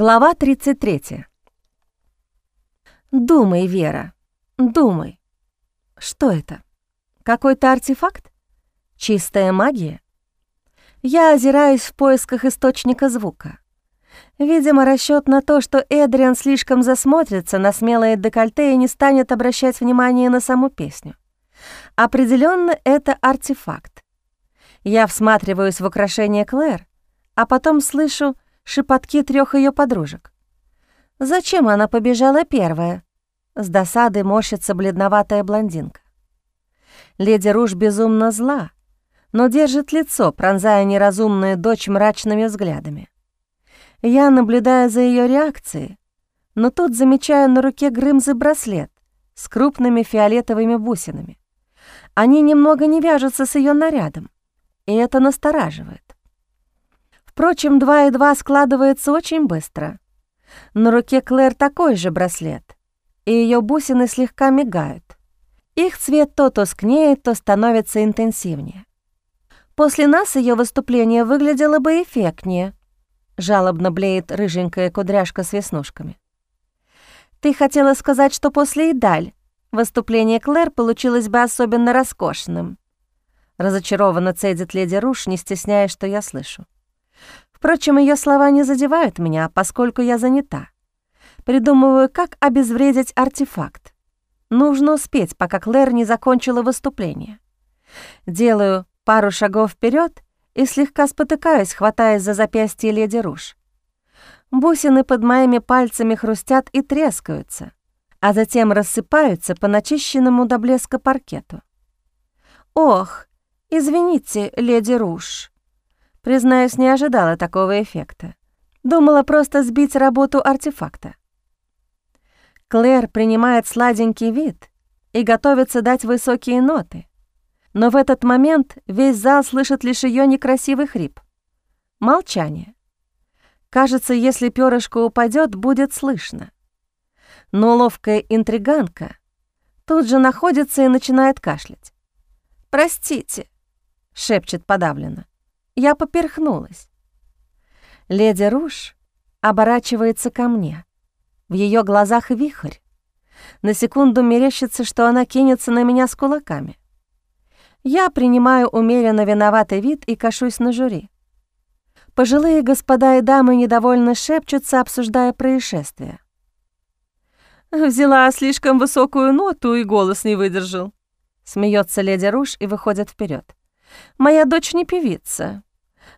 Глава 33. Думай, Вера, думай. Что это? Какой-то артефакт? Чистая магия? Я озираюсь в поисках источника звука. Видимо, расчет на то, что Эдриан слишком засмотрится на смелое декольте и не станет обращать внимание на саму песню. Определенно, это артефакт. Я всматриваюсь в украшение Клэр, а потом слышу шепотки трех ее подружек. Зачем она побежала первая? С досады морщится бледноватая блондинка. Леди Руж безумно зла, но держит лицо, пронзая неразумную дочь мрачными взглядами. Я наблюдаю за ее реакцией, но тут замечаю на руке Грымзы браслет с крупными фиолетовыми бусинами. Они немного не вяжутся с ее нарядом, и это настораживает. Впрочем, два и два складывается очень быстро. На руке Клэр такой же браслет, и ее бусины слегка мигают. Их цвет то тускнеет, то становится интенсивнее. После нас ее выступление выглядело бы эффектнее, жалобно блеет рыженькая кудряшка с веснушками. Ты хотела сказать, что после Идаль выступление Клэр получилось бы особенно роскошным. Разочарованно цедит леди Руш, не стесняясь, что я слышу. Впрочем, ее слова не задевают меня, поскольку я занята. Придумываю, как обезвредить артефакт. Нужно успеть, пока Клэр не закончила выступление. Делаю пару шагов вперед и слегка спотыкаюсь, хватаясь за запястье леди Руш. Бусины под моими пальцами хрустят и трескаются, а затем рассыпаются по начищенному до блеска паркету. «Ох, извините, леди Руш», Признаюсь, не ожидала такого эффекта. Думала просто сбить работу артефакта. Клэр принимает сладенький вид и готовится дать высокие ноты. Но в этот момент весь зал слышит лишь ее некрасивый хрип. Молчание. Кажется, если перышко упадет, будет слышно. Но ловкая интриганка тут же находится и начинает кашлять. «Простите», — шепчет подавленно. Я поперхнулась. Леди Руш оборачивается ко мне. В ее глазах вихрь. На секунду мерещится, что она кинется на меня с кулаками. Я принимаю умеренно виноватый вид и кашусь на жюри. Пожилые господа и дамы недовольно шепчутся, обсуждая происшествие. «Взяла слишком высокую ноту, и голос не выдержал», — смеется леди Руш и выходит вперед. «Моя дочь не певица,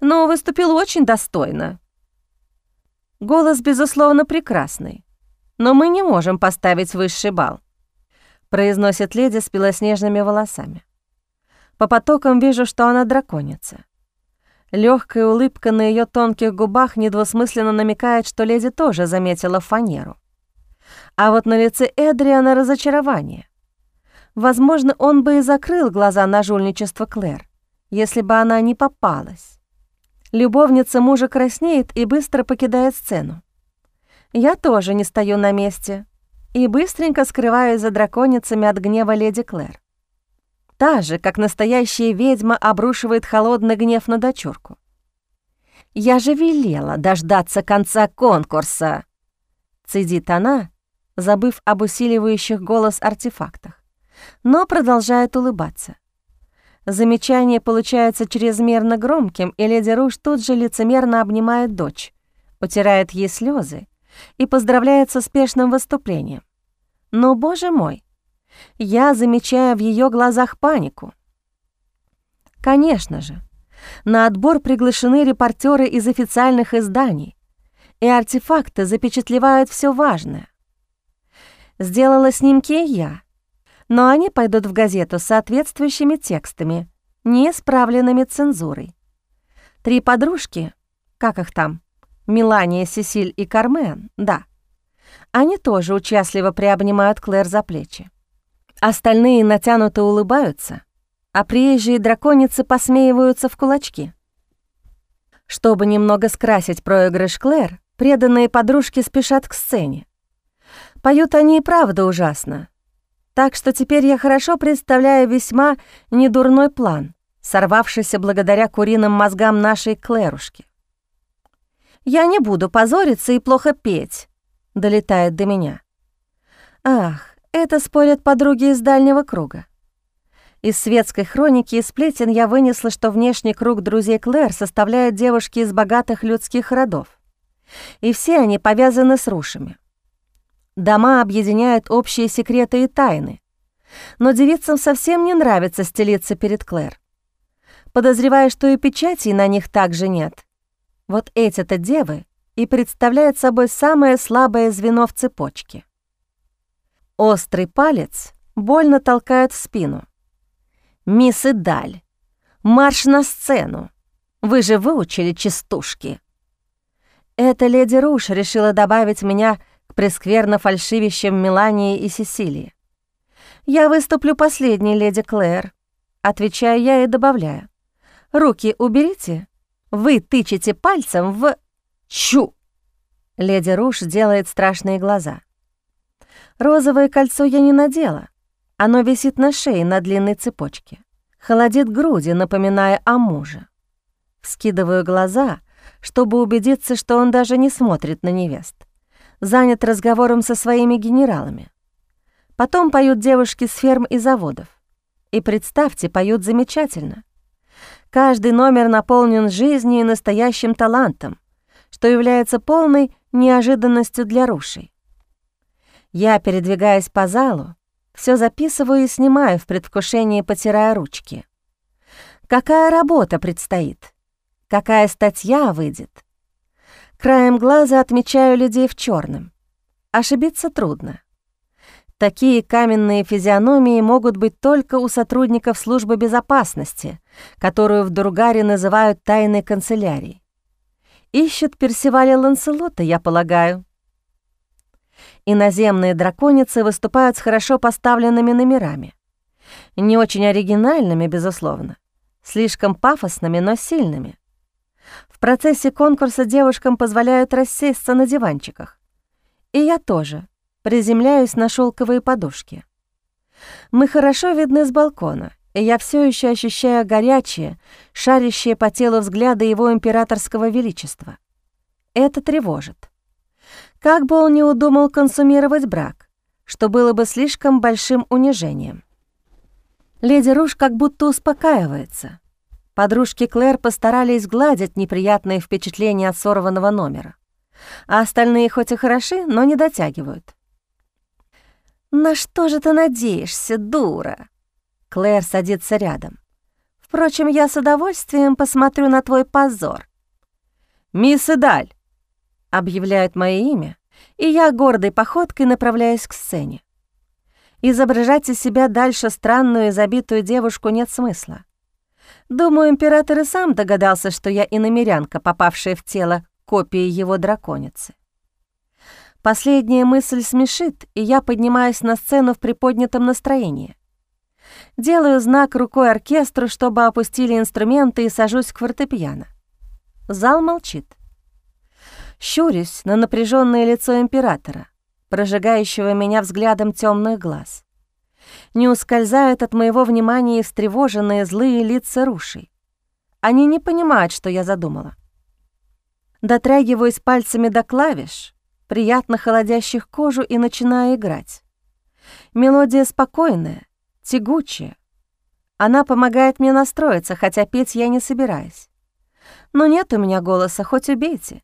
но выступил очень достойно. Голос, безусловно, прекрасный, но мы не можем поставить высший балл, произносит леди с белоснежными волосами. По потокам вижу, что она драконица. Легкая улыбка на ее тонких губах недвусмысленно намекает, что леди тоже заметила фанеру. А вот на лице Эдриана разочарование. Возможно, он бы и закрыл глаза на жульничество Клэр, если бы она не попалась. Любовница мужа краснеет и быстро покидает сцену. Я тоже не стою на месте и быстренько скрываюсь за драконицами от гнева леди Клэр. Та же, как настоящая ведьма, обрушивает холодный гнев на дочурку. «Я же велела дождаться конца конкурса!» Цедит она, забыв об усиливающих голос артефактах, но продолжает улыбаться. Замечание получается чрезмерно громким, и леди Руш тут же лицемерно обнимает дочь, утирает ей слезы и поздравляет с успешным выступлением. Но, боже мой, я замечаю в ее глазах панику. Конечно же, на отбор приглашены репортеры из официальных изданий, и артефакты запечатлевают все важное. Сделала снимки я — но они пойдут в газету с соответствующими текстами, не исправленными цензурой. Три подружки, как их там, Мелания, Сесиль и Кармен, да, они тоже участливо приобнимают Клэр за плечи. Остальные натянуто улыбаются, а приезжие драконицы посмеиваются в кулачки. Чтобы немного скрасить проигрыш Клэр, преданные подружки спешат к сцене. Поют они и правда ужасно, так что теперь я хорошо представляю весьма недурной план, сорвавшийся благодаря куриным мозгам нашей Клэрушки. «Я не буду позориться и плохо петь», — долетает до меня. Ах, это спорят подруги из дальнего круга. Из светской хроники и сплетен я вынесла, что внешний круг друзей Клэр составляют девушки из богатых людских родов. И все они повязаны с рушами. Дома объединяют общие секреты и тайны. Но девицам совсем не нравится стелиться перед Клэр. Подозреваю, что и печатей на них также нет. Вот эти-то девы и представляют собой самое слабое звено в цепочке. Острый палец больно толкает в спину — «Мисс Идаль, марш на сцену! Вы же выучили частушки!» Эта леди Руш решила добавить меня к прескверно фальшивищам Мелании и Сесилии. «Я выступлю последней, леди Клэр», — отвечаю я и добавляю. «Руки уберите. Вы тычете пальцем в... Чу!» Леди Руш делает страшные глаза. Розовое кольцо я не надела, оно висит на шее на длинной цепочке. Холодит груди, напоминая о муже. Скидываю глаза, чтобы убедиться, что он даже не смотрит на невест. Занят разговором со своими генералами. Потом поют девушки с ферм и заводов. И представьте, поют замечательно. Каждый номер наполнен жизнью и настоящим талантом, что является полной неожиданностью для рушей. Я, передвигаясь по залу, все записываю и снимаю в предвкушении, потирая ручки. Какая работа предстоит? Какая статья выйдет? Краем глаза отмечаю людей в черном. Ошибиться трудно. Такие каменные физиономии могут быть только у сотрудников службы безопасности, которую в Дургаре называют тайной канцелярией. Ищут Персиваля Ланселота, я полагаю. Иноземные драконицы выступают с хорошо поставленными номерами. Не очень оригинальными, безусловно. Слишком пафосными, но сильными. В процессе конкурса девушкам позволяют рассесть на диванчиках. И я тоже приземляюсь на шелковые подушки. Мы хорошо видны с балкона, и я все еще ощущаю горячие, шарящие по телу взгляды его императорского величества. Это тревожит. Как бы он ни удумал консумировать брак, что было бы слишком большим унижением. Леди Руш как будто успокаивается. Подружки Клэр постарались гладить неприятные впечатления от сорванного номера. А остальные хоть и хороши, но не дотягивают. «На что же ты надеешься, дура?» Клэр садится рядом. «Впрочем, я с удовольствием посмотрю на твой позор». «Мисс Эдаль!» объявляют мое имя, и я гордой походкой направляюсь к сцене. Изображать из себя дальше странную и забитую девушку нет смысла. Думаю, император и сам догадался, что я иномерянка, попавшая в тело копии его драконицы. Последняя мысль смешит, и я поднимаюсь на сцену в приподнятом настроении. Делаю знак рукой оркестру, чтобы опустили инструменты, и сажусь к фортепиано. Зал молчит щурюсь на напряженное лицо императора, прожигающего меня взглядом темных глаз. Не ускользают от моего внимания встревоженные злые лица рушей. Они не понимают, что я задумала. Дотрагиваюсь пальцами до клавиш, приятно холодящих кожу, и начинаю играть. Мелодия спокойная, тягучая. Она помогает мне настроиться, хотя петь я не собираюсь. Но нет у меня голоса, хоть убейте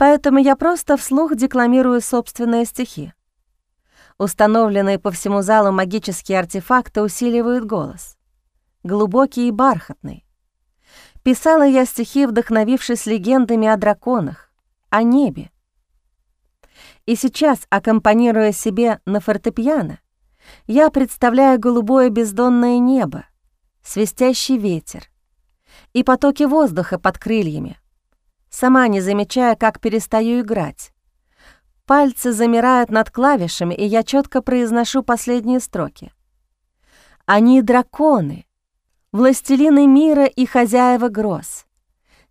поэтому я просто вслух декламирую собственные стихи. Установленные по всему залу магические артефакты усиливают голос. Глубокий и бархатный. Писала я стихи, вдохновившись легендами о драконах, о небе. И сейчас, аккомпанируя себе на фортепиано, я представляю голубое бездонное небо, свистящий ветер и потоки воздуха под крыльями, сама не замечая, как перестаю играть. Пальцы замирают над клавишами, и я четко произношу последние строки. Они драконы, властелины мира и хозяева гроз,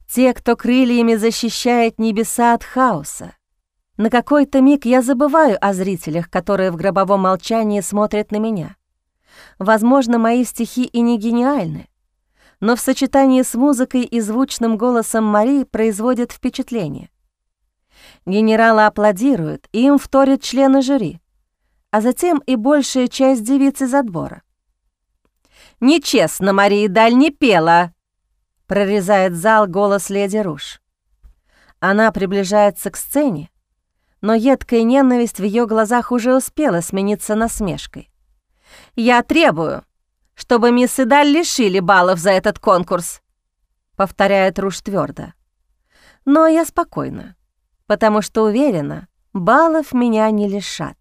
те, кто крыльями защищает небеса от хаоса. На какой-то миг я забываю о зрителях, которые в гробовом молчании смотрят на меня. Возможно, мои стихи и не гениальны, но в сочетании с музыкой и звучным голосом Марии производит впечатление. Генералы аплодируют, и им вторят члены жюри, а затем и большая часть девиц из отбора. «Нечестно, Мария Даль не пела!» — прорезает зал голос леди Руш. Она приближается к сцене, но едкая ненависть в ее глазах уже успела смениться насмешкой. «Я требую, чтобы мисс Идаль лишили баллов за этот конкурс», — повторяет Руш твердо. «Но я спокойна, потому что уверена, баллов меня не лишат».